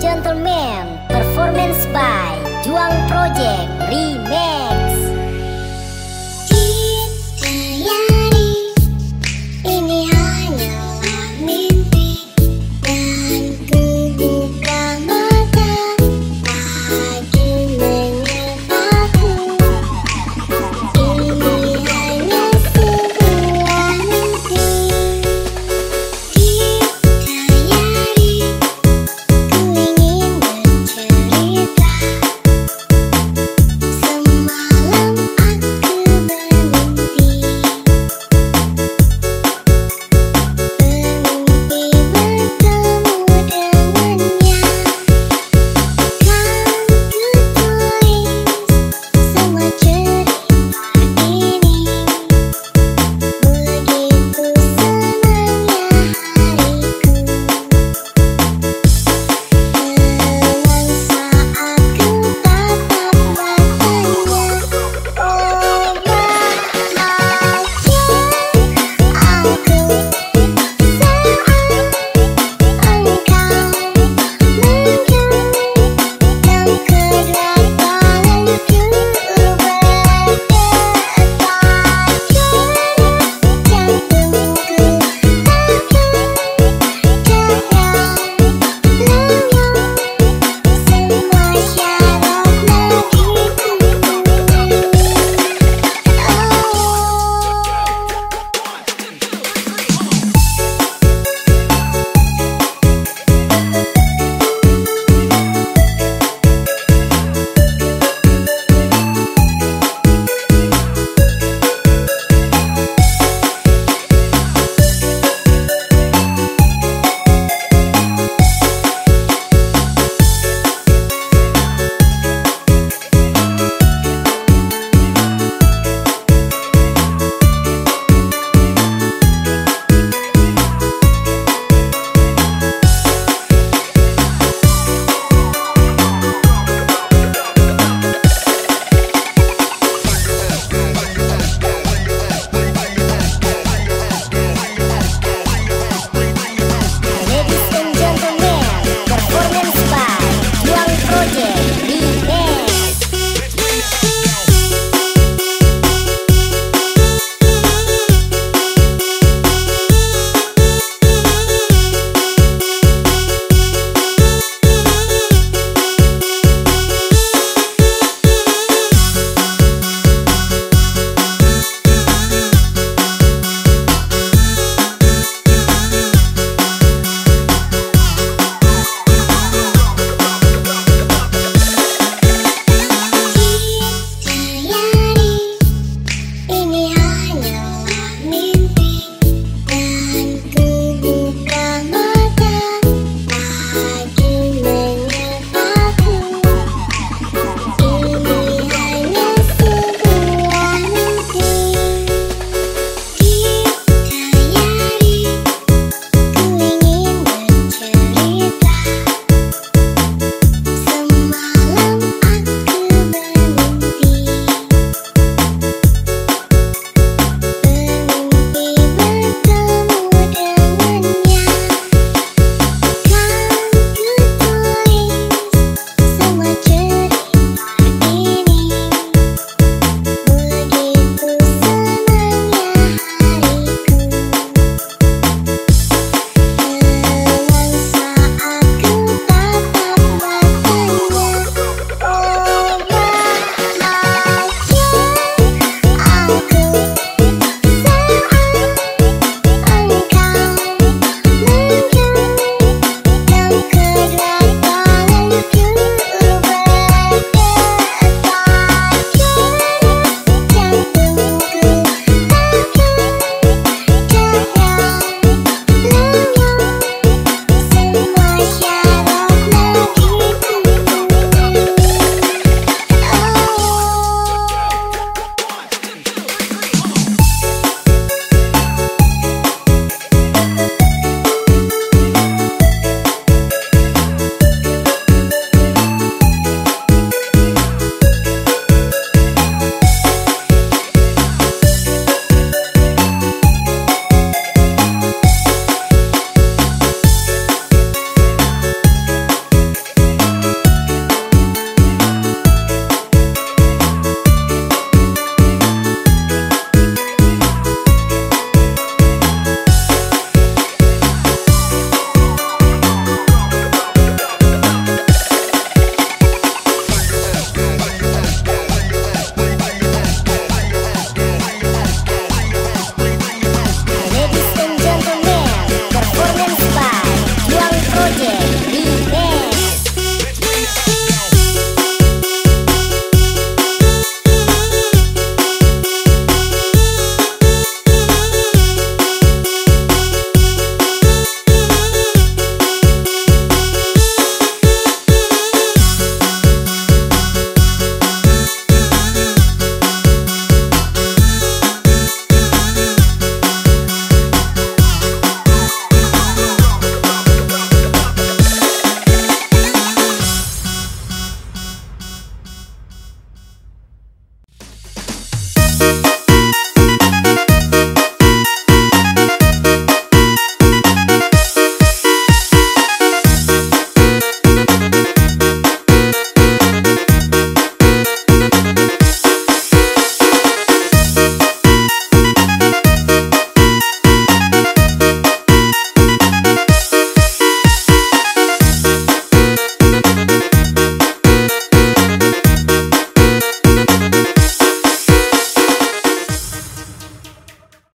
gentlemen, performance by Juang Project Remix.